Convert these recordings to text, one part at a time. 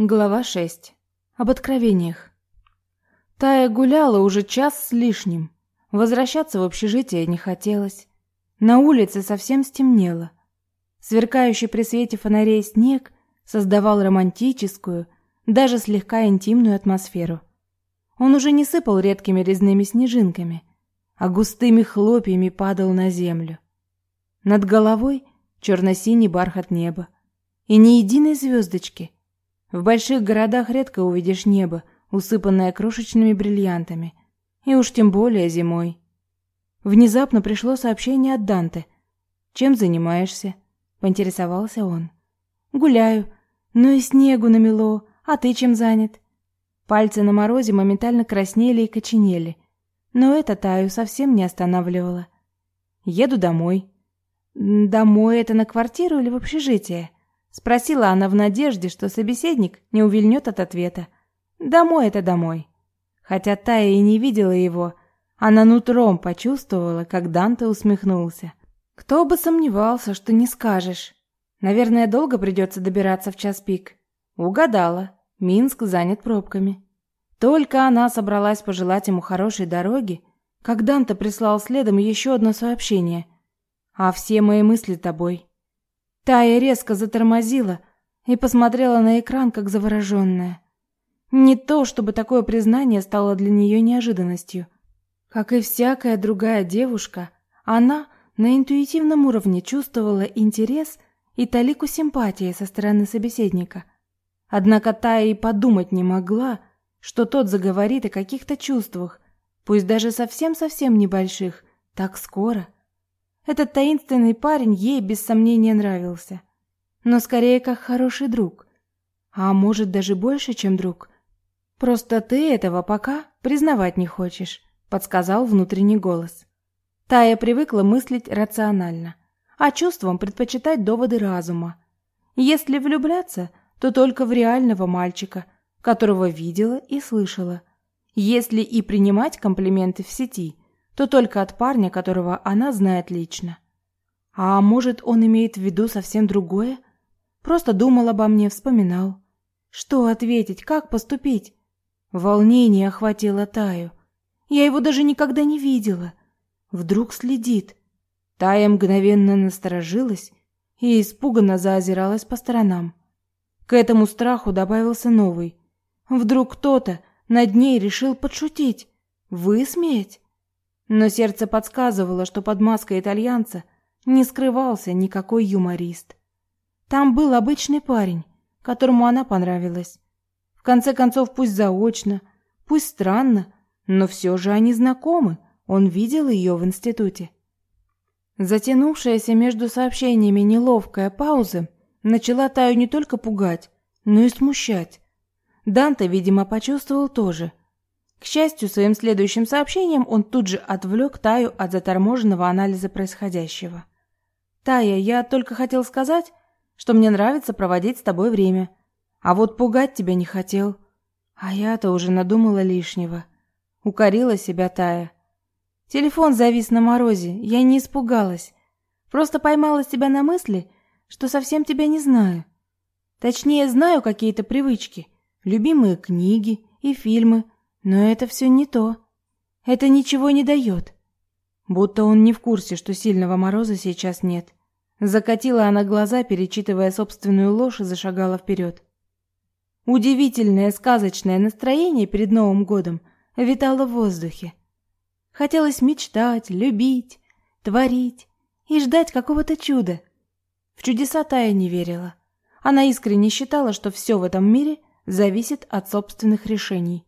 Глава 6. Об откровениях. Тая гуляла уже час с лишним. Возвращаться в общежитие не хотелось. На улице совсем стемнело. Сверкающий при свете фонарей снег создавал романтическую, даже слегка интимную атмосферу. Он уже не сыпал редкими резными снежинками, а густыми хлопьями падал на землю. Над головой черно-синий бархат неба и ни единой звездочки — в больших городах редко увидишь небо, усыпанное крошечными бриллиантами, и уж тем более зимой. Внезапно пришло сообщение от Данте. «Чем занимаешься?» — поинтересовался он. «Гуляю. Ну и снегу намело. А ты чем занят?» Пальцы на морозе моментально краснели и коченели. Но это Таю совсем не останавливало. «Еду домой». «Домой это на квартиру или в общежитие?» Спросила она в надежде, что собеседник не увильнет от ответа. Домой это домой. Хотя Тая и не видела его, она нутром почувствовала, как Данте усмехнулся. Кто бы сомневался, что не скажешь. Наверное, долго придется добираться в час пик. Угадала. Минск занят пробками. Только она собралась пожелать ему хорошей дороги, как Данте прислал следом еще одно сообщение. «А все мои мысли тобой. Тая резко затормозила и посмотрела на экран, как завороженная. Не то, чтобы такое признание стало для нее неожиданностью. Как и всякая другая девушка, она на интуитивном уровне чувствовала интерес и талику симпатии со стороны собеседника. Однако Тая и подумать не могла, что тот заговорит о каких-то чувствах, пусть даже совсем-совсем небольших, так скоро. Этот таинственный парень ей без сомнения нравился, но скорее как хороший друг. А может, даже больше, чем друг. Просто ты этого пока признавать не хочешь, подсказал внутренний голос. Тая привыкла мыслить рационально, а чувствам предпочитать доводы разума. Если влюбляться, то только в реального мальчика, которого видела и слышала. Если и принимать комплименты в сети, то только от парня, которого она знает лично. А может, он имеет в виду совсем другое? Просто думал обо мне, вспоминал. Что ответить, как поступить? Волнение охватило Таю. Я его даже никогда не видела. Вдруг следит. Тая мгновенно насторожилась и испуганно заозиралась по сторонам. К этому страху добавился новый. Вдруг кто-то над ней решил подшутить, высмеять? Но сердце подсказывало, что под маской итальянца не скрывался никакой юморист. Там был обычный парень, которому она понравилась. В конце концов, пусть заочно, пусть странно, но все же они знакомы. Он видел ее в институте. Затянувшаяся между сообщениями неловкая пауза начала Таю не только пугать, но и смущать. Данте, видимо, почувствовал тоже. К счастью, своим следующим сообщением он тут же отвлек Таю от заторможенного анализа происходящего. «Тая, я только хотел сказать, что мне нравится проводить с тобой время. А вот пугать тебя не хотел. А я-то уже надумала лишнего». Укорила себя Тая. Телефон завис на морозе, я не испугалась. Просто поймала себя на мысли, что совсем тебя не знаю. Точнее, знаю какие-то привычки, любимые книги и фильмы, но это все не то. Это ничего не дает. Будто он не в курсе, что сильного мороза сейчас нет. Закатила она глаза, перечитывая собственную ложь, и зашагала вперед. Удивительное сказочное настроение перед Новым годом витало в воздухе. Хотелось мечтать, любить, творить и ждать какого-то чуда. В чудеса Тая не верила. Она искренне считала, что все в этом мире зависит от собственных решений.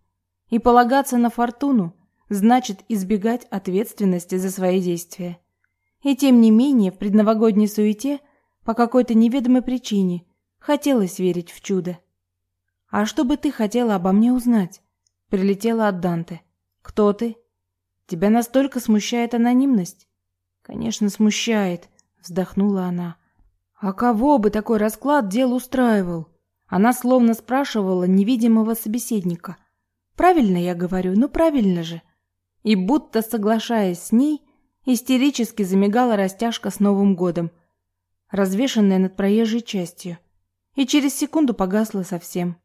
И полагаться на фортуну значит избегать ответственности за свои действия. И тем не менее, в предновогодней суете по какой-то неведомой причине хотелось верить в чудо. А что бы ты хотела обо мне узнать? Прилетела от Данте. Кто ты? Тебя настолько смущает анонимность? Конечно, смущает, вздохнула она. А кого бы такой расклад дел устраивал? Она словно спрашивала невидимого собеседника. Правильно я говорю, ну правильно же. И будто соглашаясь с ней, истерически замигала растяжка с Новым годом, развешанная над проезжей частью, и через секунду погасла совсем.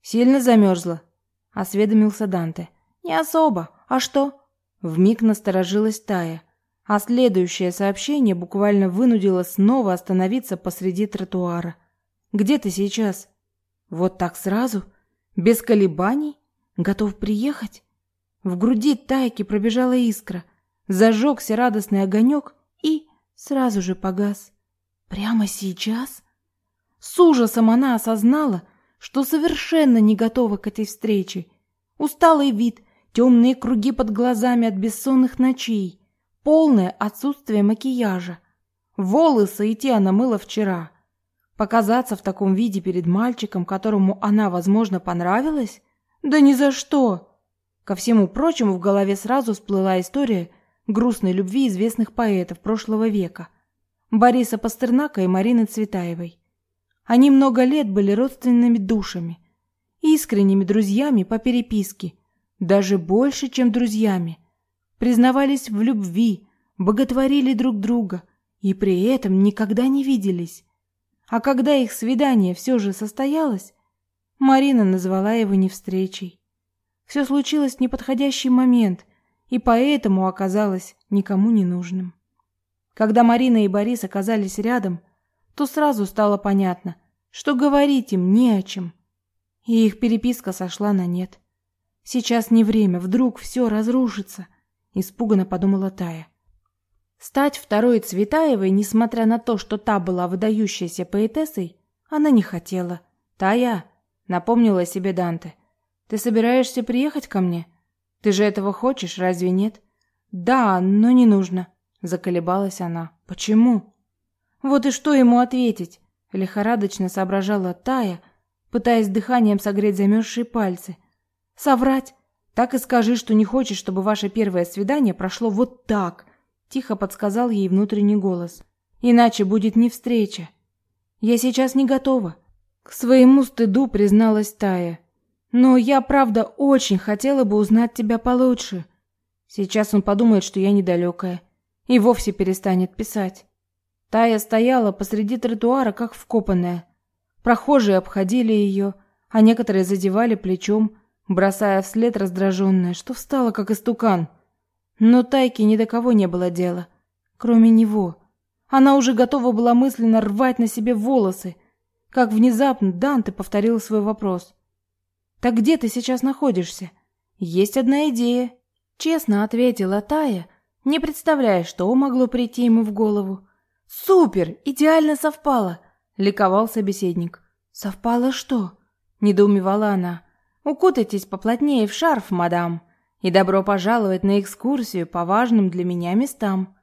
Сильно замерзла?» — осведомился Данте. «Не особо. А что?» Вмиг насторожилась Тая, а следующее сообщение буквально вынудило снова остановиться посреди тротуара. «Где ты сейчас?» «Вот так сразу? Без колебаний? Готов приехать?» В груди Тайки пробежала искра, зажегся радостный огонек и сразу же погас. «Прямо сейчас?» С ужасом она осознала, что совершенно не готова к этой встрече. Усталый вид, темные круги под глазами от бессонных ночей, полное отсутствие макияжа. Волосы и те она мыла вчера. Показаться в таком виде перед мальчиком, которому она, возможно, понравилась? Да ни за что! Ко всему прочему, в голове сразу всплыла история грустной любви известных поэтов прошлого века. Бориса Пастернака и Марины Цветаевой. Они много лет были родственными душами, искренними друзьями по переписке, даже больше, чем друзьями. Признавались в любви, боготворили друг друга и при этом никогда не виделись. А когда их свидание все же состоялось, Марина назвала его не встречей. Все случилось в неподходящий момент и поэтому оказалось никому не нужным. Когда Марина и Борис оказались рядом, то сразу стало понятно, что говорить им не о чем. И их переписка сошла на нет. Сейчас не время, вдруг все разрушится, испуганно подумала Тая. Стать второй Цветаевой, несмотря на то, что та была выдающейся поэтессой, она не хотела. Тая, напомнила себе Данте. Ты собираешься приехать ко мне? Ты же этого хочешь, разве нет? Да, но не нужно, заколебалась она. Почему? Вот и что ему ответить? Лихорадочно соображала Тая, пытаясь дыханием согреть замерзшие пальцы. Соврать? Так и скажи, что не хочешь, чтобы ваше первое свидание прошло вот так, тихо подсказал ей внутренний голос. Иначе будет не встреча. Я сейчас не готова. К своему стыду призналась Тая. Но я, правда, очень хотела бы узнать тебя получше. Сейчас он подумает, что я недалекая, и вовсе перестанет писать. Тая стояла посреди тротуара, как вкопанная. Прохожие обходили ее, а некоторые задевали плечом, бросая вслед раздраженное, что встала как истукан. Но Тайке ни до кого не было дела, кроме него. Она уже готова была мысленно рвать на себе волосы, как внезапно Данте повторил свой вопрос. «Так где ты сейчас находишься?» «Есть одна идея», — честно ответила Тая, не представляя, что могло прийти ему в голову. «Супер! Идеально совпало!» — ликовал собеседник. «Совпало что?» — недоумевала она. «Укутайтесь поплотнее в шарф, мадам, и добро пожаловать на экскурсию по важным для меня местам.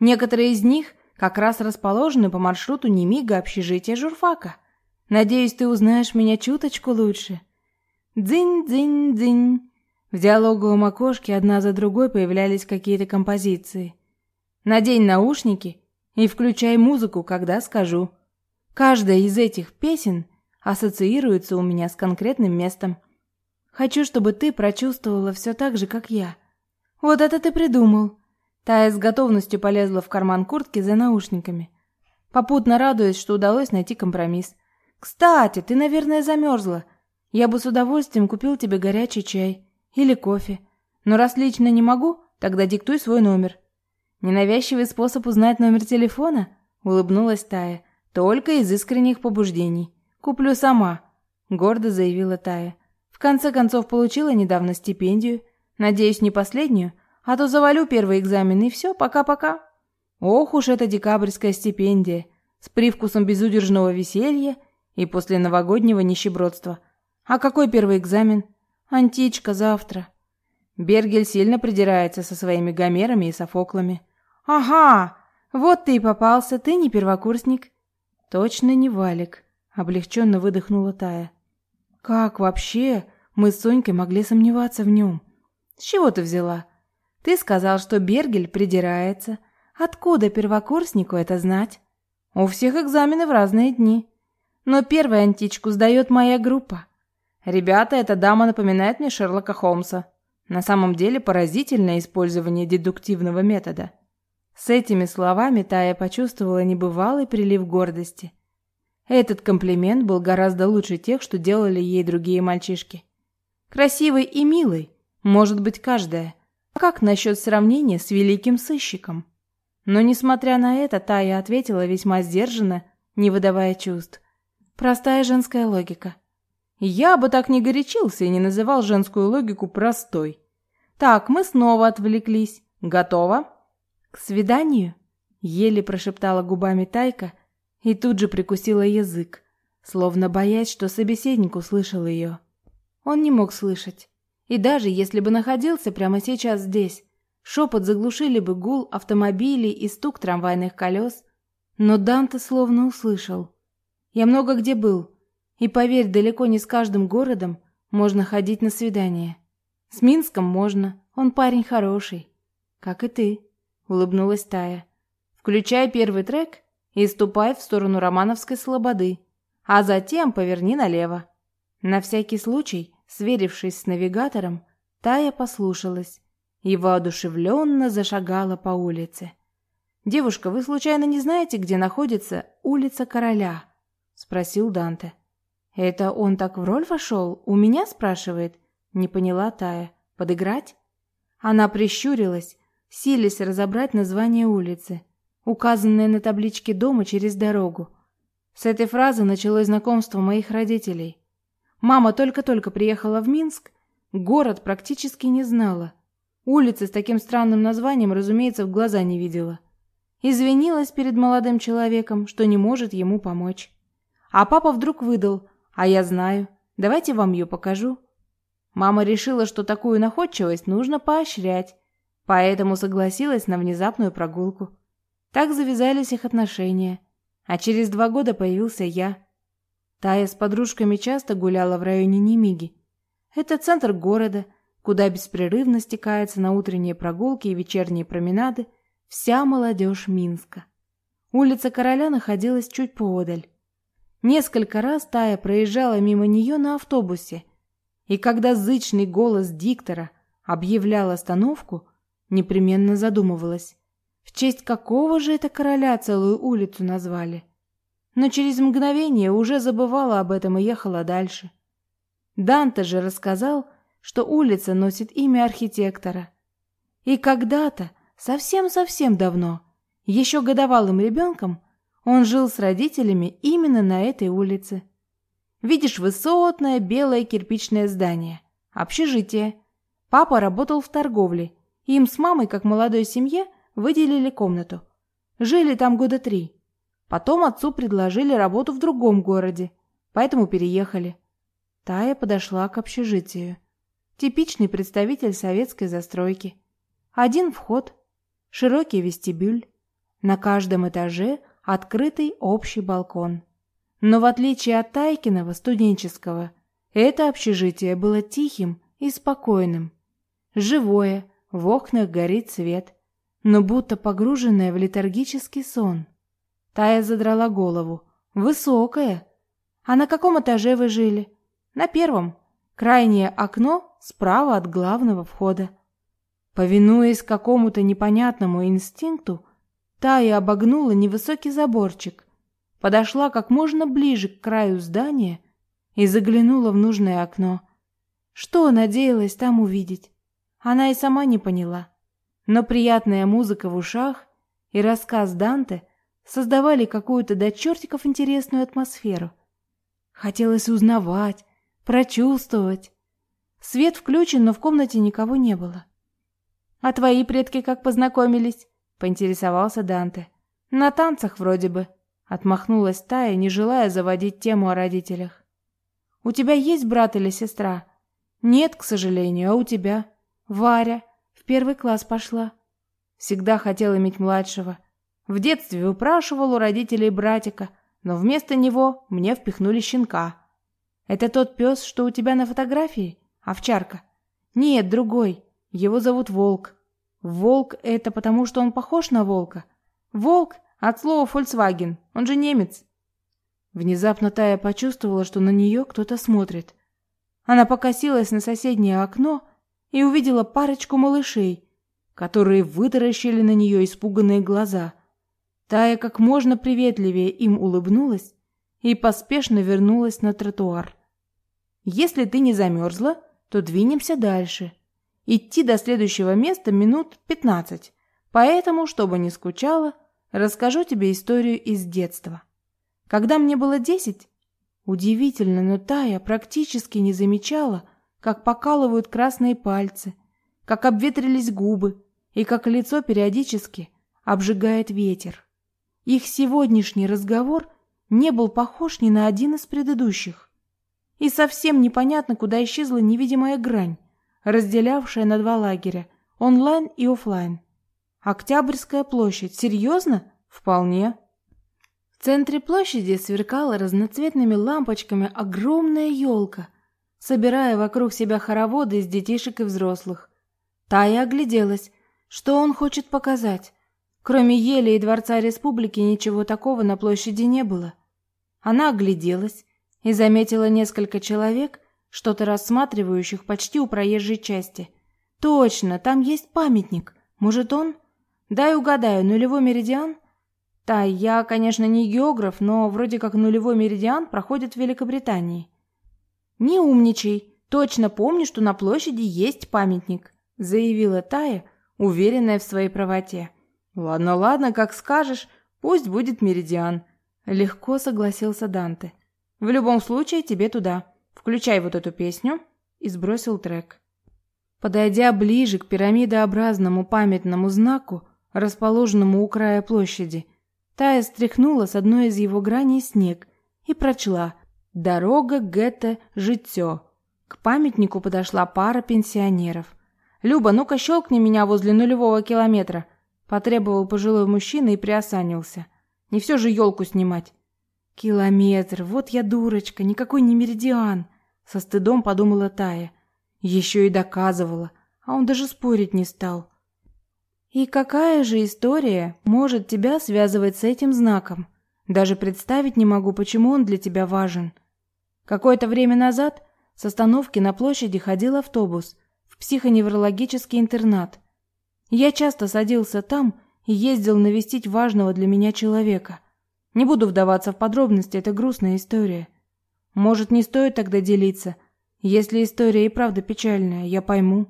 Некоторые из них как раз расположены по маршруту Немига общежития журфака. Надеюсь, ты узнаешь меня чуточку лучше». «Дзынь-дзынь-дзынь!» В диалоговом окошке одна за другой появлялись какие-то композиции. «Надень наушники и включай музыку, когда скажу. Каждая из этих песен ассоциируется у меня с конкретным местом. Хочу, чтобы ты прочувствовала все так же, как я. Вот это ты придумал. Тая с готовностью полезла в карман куртки за наушниками, попутно радуясь, что удалось найти компромисс. Кстати, ты, наверное, замерзла. Я бы с удовольствием купил тебе горячий чай или кофе. Но раз лично не могу, тогда диктуй свой номер. Ненавязчивый способ узнать номер телефона? Улыбнулась Тая. Только из искренних побуждений. Куплю сама, гордо заявила Тая. В конце концов получила недавно стипендию. Надеюсь, не последнюю, а то завалю первый экзамен и все, пока-пока. Ох уж эта декабрьская стипендия с привкусом безудержного веселья и после новогоднего нищебродства. А какой первый экзамен? Античка завтра. Бергель сильно придирается со своими Гомерами и Софоклами. Ага, вот ты и попался, ты не первокурсник. Точно не Валик, облегченно выдохнула Тая. Как вообще мы с Сонькой могли сомневаться в нем? С чего ты взяла? Ты сказал, что Бергель придирается. Откуда первокурснику это знать? У всех экзамены в разные дни. Но первую античку сдает моя группа. Ребята, эта дама напоминает мне Шерлока Холмса. На самом деле поразительное использование дедуктивного метода. С этими словами Тая почувствовала небывалый прилив гордости. Этот комплимент был гораздо лучше тех, что делали ей другие мальчишки. Красивый и милый, может быть, каждая. А как насчет сравнения с великим сыщиком? Но, несмотря на это, Тая ответила весьма сдержанно, не выдавая чувств. Простая женская логика. Я бы так не горячился и не называл женскую логику простой. Так, мы снова отвлеклись. Готово? К свиданию? Еле прошептала губами Тайка и тут же прикусила язык, словно боясь, что собеседник услышал ее. Он не мог слышать. И даже если бы находился прямо сейчас здесь, шепот заглушили бы гул автомобилей и стук трамвайных колес. Но Данте словно услышал. «Я много где был, и поверь, далеко не с каждым городом можно ходить на свидание. С Минском можно, он парень хороший. Как и ты», — улыбнулась Тая. «Включай первый трек и ступай в сторону Романовской слободы, а затем поверни налево». На всякий случай Сверившись с навигатором, Тая послушалась и воодушевленно зашагала по улице. «Девушка, вы случайно не знаете, где находится улица Короля?» — спросил Данте. «Это он так в роль вошел? У меня?» — спрашивает. Не поняла Тая. «Подыграть?» Она прищурилась, силясь разобрать название улицы, указанное на табличке дома через дорогу. С этой фразы началось знакомство моих родителей. Мама только-только приехала в Минск, город практически не знала. Улицы с таким странным названием, разумеется, в глаза не видела. Извинилась перед молодым человеком, что не может ему помочь. А папа вдруг выдал, а я знаю, давайте вам ее покажу. Мама решила, что такую находчивость нужно поощрять, поэтому согласилась на внезапную прогулку. Так завязались их отношения. А через два года появился я. Тая с подружками часто гуляла в районе Немиги. Это центр города, куда беспрерывно стекается на утренние прогулки и вечерние променады вся молодежь Минска. Улица Короля находилась чуть поодаль. Несколько раз Тая проезжала мимо нее на автобусе, и когда зычный голос диктора объявлял остановку, непременно задумывалась, в честь какого же это короля целую улицу назвали но через мгновение уже забывала об этом и ехала дальше. Данте же рассказал, что улица носит имя архитектора. И когда-то, совсем-совсем давно, еще годовалым ребенком, он жил с родителями именно на этой улице. Видишь высотное белое кирпичное здание, общежитие. Папа работал в торговле, им с мамой, как молодой семье, выделили комнату. Жили там года три. Потом отцу предложили работу в другом городе, поэтому переехали. Тая подошла к общежитию. Типичный представитель советской застройки. Один вход, широкий вестибюль, на каждом этаже открытый общий балкон. Но в отличие от Тайкиного студенческого, это общежитие было тихим и спокойным. Живое, в окнах горит свет, но будто погруженное в летаргический сон. Тая задрала голову. «Высокая. А на каком этаже вы жили?» «На первом. Крайнее окно справа от главного входа». Повинуясь какому-то непонятному инстинкту, Тая обогнула невысокий заборчик, подошла как можно ближе к краю здания и заглянула в нужное окно. Что надеялась там увидеть? Она и сама не поняла. Но приятная музыка в ушах и рассказ Данте создавали какую-то до чертиков интересную атмосферу. Хотелось узнавать, прочувствовать. Свет включен, но в комнате никого не было. «А твои предки как познакомились?» — поинтересовался Данте. «На танцах вроде бы», — отмахнулась Тая, не желая заводить тему о родителях. «У тебя есть брат или сестра?» «Нет, к сожалению, а у тебя?» «Варя. В первый класс пошла». Всегда хотела иметь младшего. В детстве выпрашивал у родителей братика, но вместо него мне впихнули щенка. Это тот пес, что у тебя на фотографии? Овчарка? Нет, другой. Его зовут Волк. Волк — это потому, что он похож на волка. Волк от слова Volkswagen, он же немец. Внезапно Тая почувствовала, что на нее кто-то смотрит. Она покосилась на соседнее окно и увидела парочку малышей, которые вытаращили на нее испуганные глаза — Тая как можно приветливее им улыбнулась и поспешно вернулась на тротуар. Если ты не замерзла, то двинемся дальше. Идти до следующего места минут пятнадцать. Поэтому, чтобы не скучала, расскажу тебе историю из детства. Когда мне было десять, удивительно, но Тая практически не замечала, как покалывают красные пальцы, как обветрились губы и как лицо периодически обжигает ветер. Их сегодняшний разговор не был похож ни на один из предыдущих. И совсем непонятно, куда исчезла невидимая грань, разделявшая на два лагеря – онлайн и офлайн. Октябрьская площадь. Серьезно? Вполне. В центре площади сверкала разноцветными лампочками огромная елка, собирая вокруг себя хороводы из детишек и взрослых. Тая огляделась. Что он хочет показать? Кроме ели и Дворца Республики ничего такого на площади не было. Она огляделась и заметила несколько человек, что-то рассматривающих почти у проезжей части. Точно, там есть памятник. Может, он? Дай угадаю, нулевой меридиан? Да, я, конечно, не географ, но вроде как нулевой меридиан проходит в Великобритании. Не умничай. Точно помню, что на площади есть памятник, заявила Тая, уверенная в своей правоте. Ладно, ладно, как скажешь, пусть будет меридиан, легко согласился Данте. В любом случае, тебе туда. Включай вот эту песню и сбросил трек. Подойдя ближе к пирамидообразному памятному знаку, расположенному у края площади, Тая стряхнула с одной из его граней снег и прочла «Дорога Гетте Житё». К памятнику подошла пара пенсионеров. «Люба, ну-ка щелкни меня возле нулевого километра», потребовал пожилой мужчина и приосанился. «Не все же елку снимать». Километр, вот я дурочка, никакой не меридиан, со стыдом подумала Тая. Еще и доказывала, а он даже спорить не стал. И какая же история может тебя связывать с этим знаком? Даже представить не могу, почему он для тебя важен. Какое-то время назад с остановки на площади ходил автобус в психоневрологический интернат. Я часто садился там и ездил навестить важного для меня человека – не буду вдаваться в подробности, это грустная история. Может, не стоит тогда делиться? Если история и правда печальная, я пойму.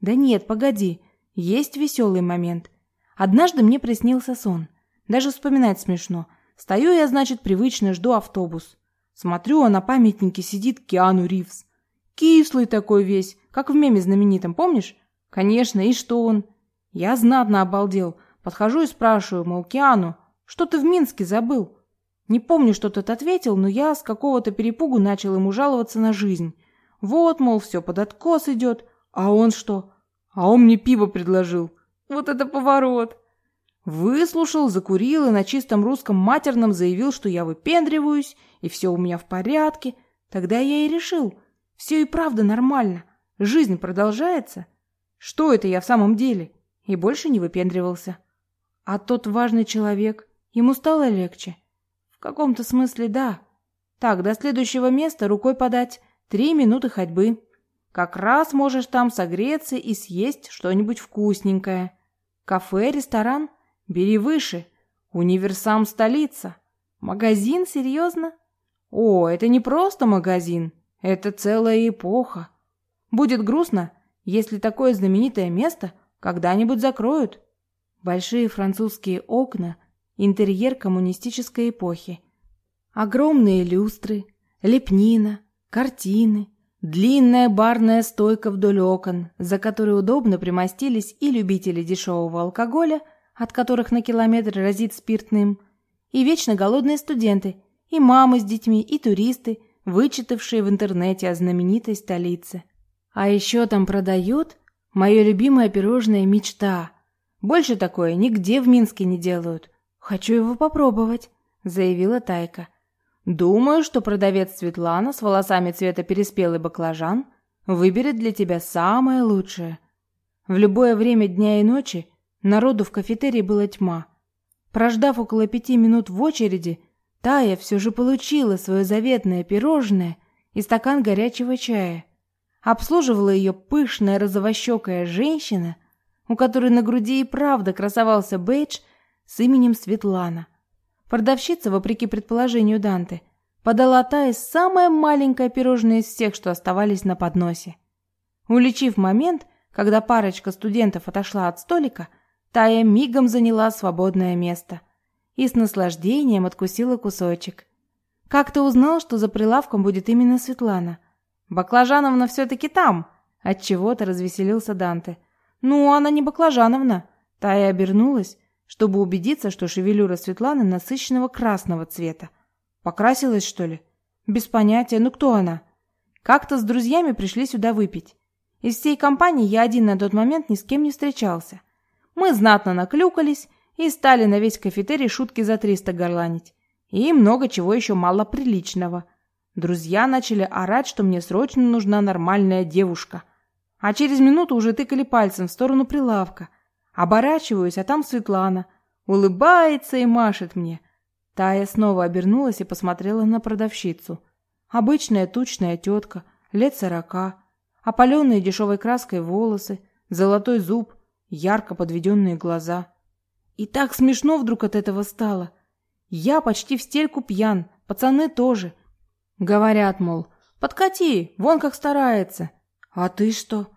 Да нет, погоди, есть веселый момент. Однажды мне приснился сон. Даже вспоминать смешно. Стою я, значит, привычно жду автобус. Смотрю, а на памятнике сидит Киану Ривз. Кислый такой весь, как в меме знаменитом, помнишь? Конечно, и что он? Я знатно обалдел. Подхожу и спрашиваю, мол, Киану, что ты в Минске забыл? Не помню, что тот ответил, но я с какого-то перепугу начал ему жаловаться на жизнь. Вот, мол, все под откос идет. А он что? А он мне пиво предложил. Вот это поворот. Выслушал, закурил и на чистом русском матерном заявил, что я выпендриваюсь, и все у меня в порядке. Тогда я и решил. Все и правда нормально. Жизнь продолжается. Что это я в самом деле? И больше не выпендривался. А тот важный человек Ему стало легче. Каком-то смысле да. Так, до следующего места рукой подать три минуты ходьбы. Как раз можешь там согреться и съесть что-нибудь вкусненькое. Кафе, ресторан? Бери выше. Универсам столица. Магазин, серьезно? О, это не просто магазин. Это целая эпоха. Будет грустно, если такое знаменитое место когда-нибудь закроют. Большие французские окна интерьер коммунистической эпохи. Огромные люстры, лепнина, картины, длинная барная стойка вдоль окон, за которой удобно примостились и любители дешевого алкоголя, от которых на километр разит спиртным, и вечно голодные студенты, и мамы с детьми, и туристы, вычитавшие в интернете о знаменитой столице. А еще там продают мое любимое пирожное «Мечта». Больше такое нигде в Минске не делают. «Хочу его попробовать», — заявила Тайка. «Думаю, что продавец Светлана с волосами цвета переспелый баклажан выберет для тебя самое лучшее». В любое время дня и ночи народу в кафетерии была тьма. Прождав около пяти минут в очереди, Тая все же получила свое заветное пирожное и стакан горячего чая. Обслуживала ее пышная розовощекая женщина, у которой на груди и правда красовался бейдж с именем Светлана. Продавщица, вопреки предположению Данте, подала Тае самое маленькое пирожное из всех, что оставались на подносе. Уличив момент, когда парочка студентов отошла от столика, Тая мигом заняла свободное место и с наслаждением откусила кусочек. «Как ты узнал, что за прилавком будет именно Светлана?» «Баклажановна все-таки там!» Отчего-то развеселился Данте. «Ну, она не Баклажановна!» Тая обернулась, чтобы убедиться, что шевелюра Светланы насыщенного красного цвета. Покрасилась, что ли? Без понятия. Ну кто она? Как-то с друзьями пришли сюда выпить. Из всей компании я один на тот момент ни с кем не встречался. Мы знатно наклюкались и стали на весь кафетерий шутки за триста горланить. И много чего еще мало приличного. Друзья начали орать, что мне срочно нужна нормальная девушка. А через минуту уже тыкали пальцем в сторону прилавка. Оборачиваюсь, а там Светлана. Улыбается и машет мне. Тая снова обернулась и посмотрела на продавщицу. Обычная тучная тетка, лет сорока, опаленные дешевой краской волосы, золотой зуб, ярко подведенные глаза. И так смешно вдруг от этого стало. Я почти в стельку пьян, пацаны тоже. Говорят, мол, подкати, вон как старается. А ты что?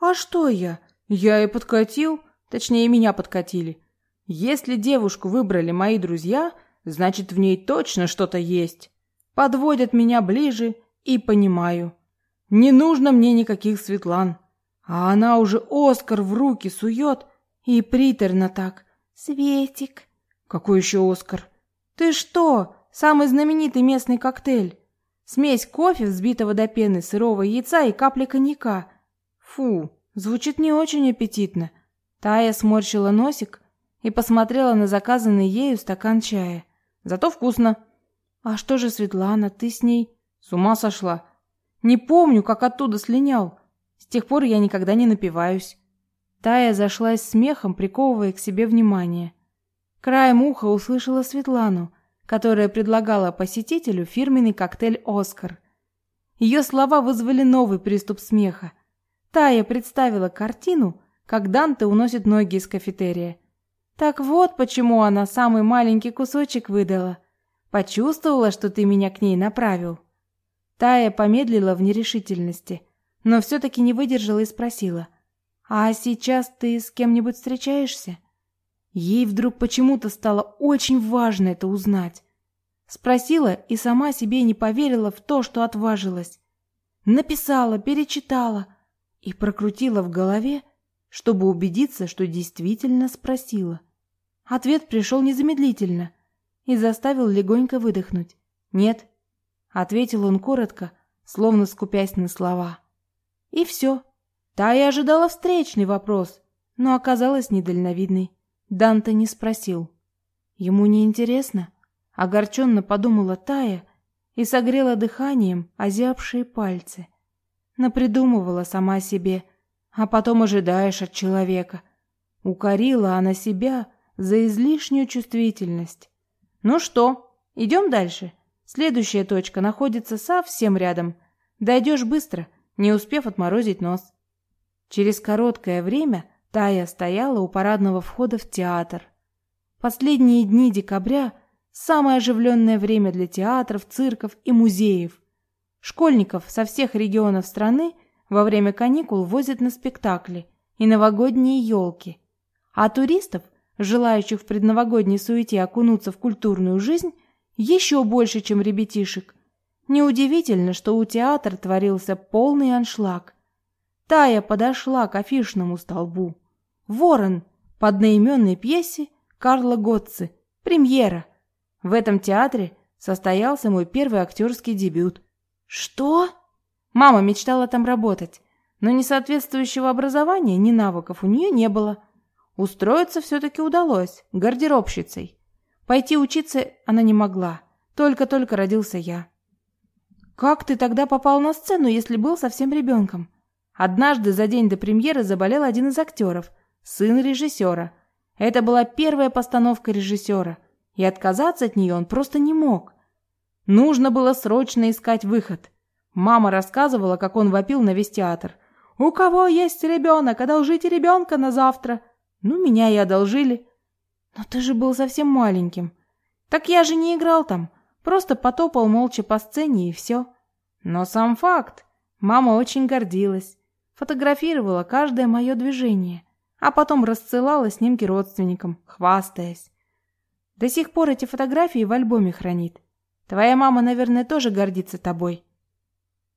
А что я? Я и подкатил, точнее меня подкатили. Если девушку выбрали мои друзья, значит в ней точно что-то есть. Подводят меня ближе и понимаю. Не нужно мне никаких Светлан. А она уже Оскар в руки сует и приторно так. Светик. Какой еще Оскар? Ты что? Самый знаменитый местный коктейль. Смесь кофе, взбитого до пены, сырого яйца и капли коньяка. Фу, звучит не очень аппетитно. Тая сморщила носик и посмотрела на заказанный ею стакан чая. Зато вкусно. А что же Светлана, ты с ней? С ума сошла. Не помню, как оттуда слинял. С тех пор я никогда не напиваюсь. Тая зашлась смехом, приковывая к себе внимание. Краем уха услышала Светлану, которая предлагала посетителю фирменный коктейль «Оскар». Ее слова вызвали новый приступ смеха. Тая представила картину, как Данте уносит ноги из кафетерия. Так вот почему она самый маленький кусочек выдала. Почувствовала, что ты меня к ней направил. Тая помедлила в нерешительности, но все-таки не выдержала и спросила. «А сейчас ты с кем-нибудь встречаешься?» Ей вдруг почему-то стало очень важно это узнать. Спросила и сама себе не поверила в то, что отважилась. Написала, перечитала и прокрутила в голове, чтобы убедиться, что действительно спросила. Ответ пришел незамедлительно и заставил легонько выдохнуть. «Нет, ответил он коротко, словно скупясь на слова. И все. Та и ожидала встречный вопрос, но оказалась недальновидной. Данте не спросил. Ему не интересно, огорченно подумала Тая и согрела дыханием озябшие пальцы. Напридумывала сама себе, а потом ожидаешь от человека. Укорила она себя за излишнюю чувствительность. Ну что, идем дальше? Следующая точка находится совсем рядом. Дойдешь быстро, не успев отморозить нос. Через короткое время Тая стояла у парадного входа в театр. Последние дни декабря – самое оживленное время для театров, цирков и музеев. Школьников со всех регионов страны во время каникул возят на спектакли и новогодние елки. А туристов, желающих в предновогодней суете окунуться в культурную жизнь – еще больше, чем ребятишек. Неудивительно, что у театра творился полный аншлаг. Тая подошла к афишному столбу. «Ворон» по одноименной пьесе Карла Готци. Премьера. В этом театре состоялся мой первый актерский дебют. «Что?» Мама мечтала там работать, но ни соответствующего образования, ни навыков у нее не было. Устроиться все-таки удалось, гардеробщицей. Пойти учиться она не могла. Только-только родился я. Как ты тогда попал на сцену, если был совсем ребенком? Однажды за день до премьеры заболел один из актеров, сын режиссера. Это была первая постановка режиссера, и отказаться от нее он просто не мог. Нужно было срочно искать выход. Мама рассказывала, как он вопил на весь театр. «У кого есть ребенок? Одолжите ребенка на завтра!» Ну, меня и одолжили. Но ты же был совсем маленьким. Так я же не играл там. Просто потопал молча по сцене и все. Но сам факт. Мама очень гордилась. Фотографировала каждое мое движение. А потом рассылала снимки родственникам, хвастаясь. До сих пор эти фотографии в альбоме хранит. Твоя мама, наверное, тоже гордится тобой.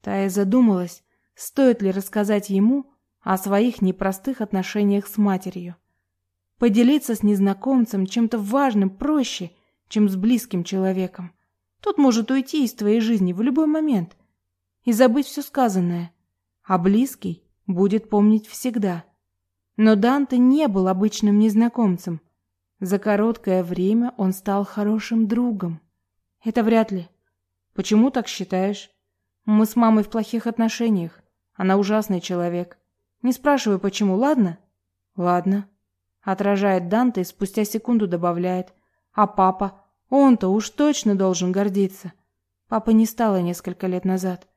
Тая задумалась, стоит ли рассказать ему о своих непростых отношениях с матерью. Поделиться с незнакомцем чем-то важным проще, чем с близким человеком. Тот может уйти из твоей жизни в любой момент и забыть все сказанное, а близкий будет помнить всегда. Но Данте не был обычным незнакомцем. За короткое время он стал хорошим другом. Это вряд ли. Почему так считаешь? Мы с мамой в плохих отношениях. Она ужасный человек. Не спрашивай почему, ладно? Ладно. Отражает Данте и спустя секунду добавляет: "А папа, он-то уж точно должен гордиться. Папа не стало несколько лет назад.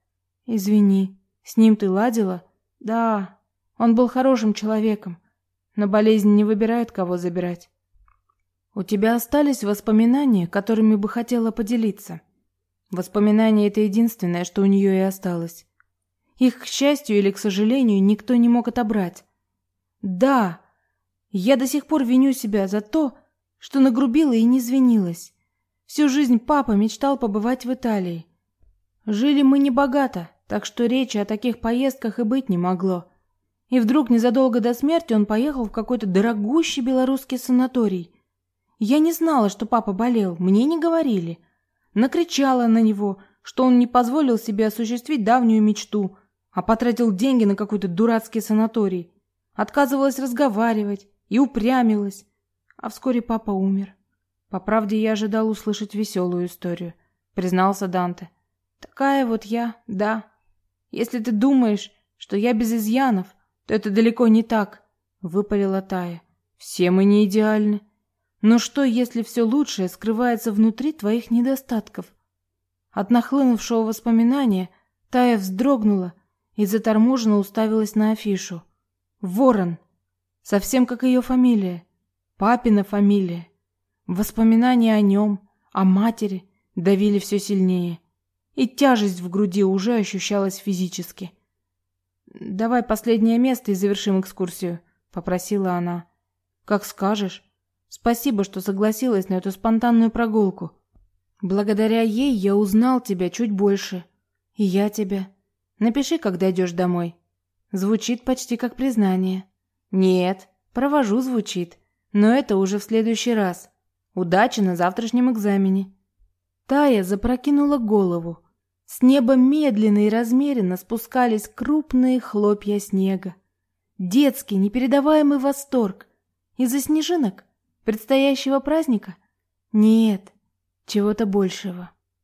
Извини. С ним ты ладила? Да. Он был хорошим человеком. Но болезнь не выбирает, кого забирать. У тебя остались воспоминания, которыми бы хотела поделиться? Воспоминания это единственное, что у нее и осталось. Их, к счастью или к сожалению, никто не мог отобрать. Да, я до сих пор виню себя за то, что нагрубила и не извинилась. Всю жизнь папа мечтал побывать в Италии. Жили мы не богато, так что речи о таких поездках и быть не могло. И вдруг незадолго до смерти он поехал в какой-то дорогущий белорусский санаторий. Я не знала, что папа болел, мне не говорили. Накричала на него, что он не позволил себе осуществить давнюю мечту, а потратил деньги на какой-то дурацкий санаторий. Отказывалась разговаривать и упрямилась. А вскоре папа умер. По правде, я ожидал услышать веселую историю, признался Данте. Такая вот я, да. Если ты думаешь, что я без изъянов, то это далеко не так, выпалила Тая. Все мы не идеальны. Но что, если все лучшее скрывается внутри твоих недостатков? От нахлынувшего воспоминания Тая вздрогнула и заторможенно уставилась на афишу. Ворон, совсем как ее фамилия, папина фамилия. Воспоминания о нем, о матери давили все сильнее, и тяжесть в груди уже ощущалась физически. Давай последнее место и завершим экскурсию, попросила она. Как скажешь. Спасибо, что согласилась на эту спонтанную прогулку. Благодаря ей я узнал тебя чуть больше. И я тебя. Напиши, когда идешь домой. Звучит почти как признание. Нет, провожу звучит, но это уже в следующий раз. Удачи на завтрашнем экзамене. Тая запрокинула голову. С неба медленно и размеренно спускались крупные хлопья снега. Детский непередаваемый восторг. Из-за снежинок предстоящего праздника? Нет, чего-то большего.